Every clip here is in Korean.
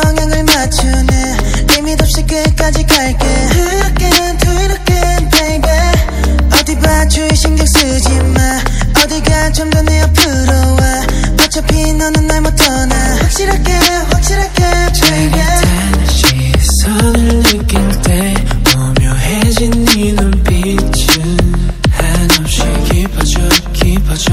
평양을 맞추네. 네 리밋 없이 끝까지 갈게. Again, do it again, baby 어디 봐 주위 신경 쓰지 마. 어디가 좀 더 내 옆으로 와. 어차피 너는 날 못 떠나. 확실하게 확실하게 baby 다시 선을 느낄 때 오묘해진 네 눈빛은 한없이 깊어져 깊어져.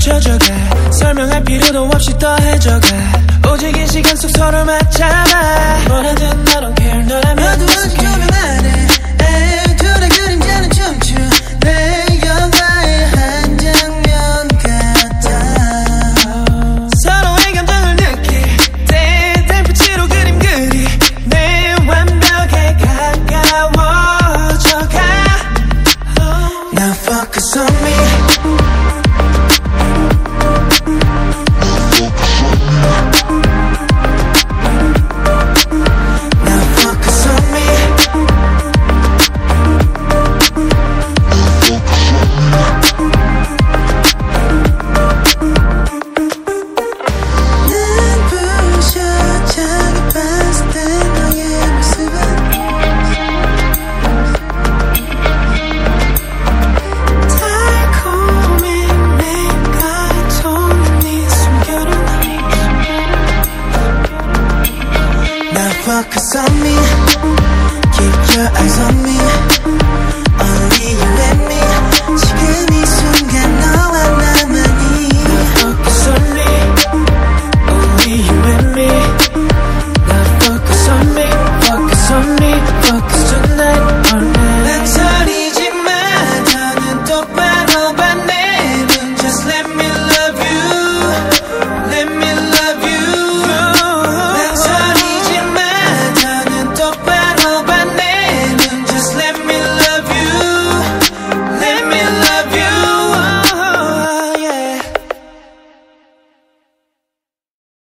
겹쳐져가 설명할 필요도 없이 더해져가 오직 이 시간 속 서로 맞잡아 뭐라든 I don't care 너라면 어디 okay 조명 아래 에이, 둘의 그림자는 춤추. 내 영화의 한 장면 같아. 서로의 감정을 느낄 때 달빛으로 그림 그리 내 완벽에 가까워져가. Now focus on me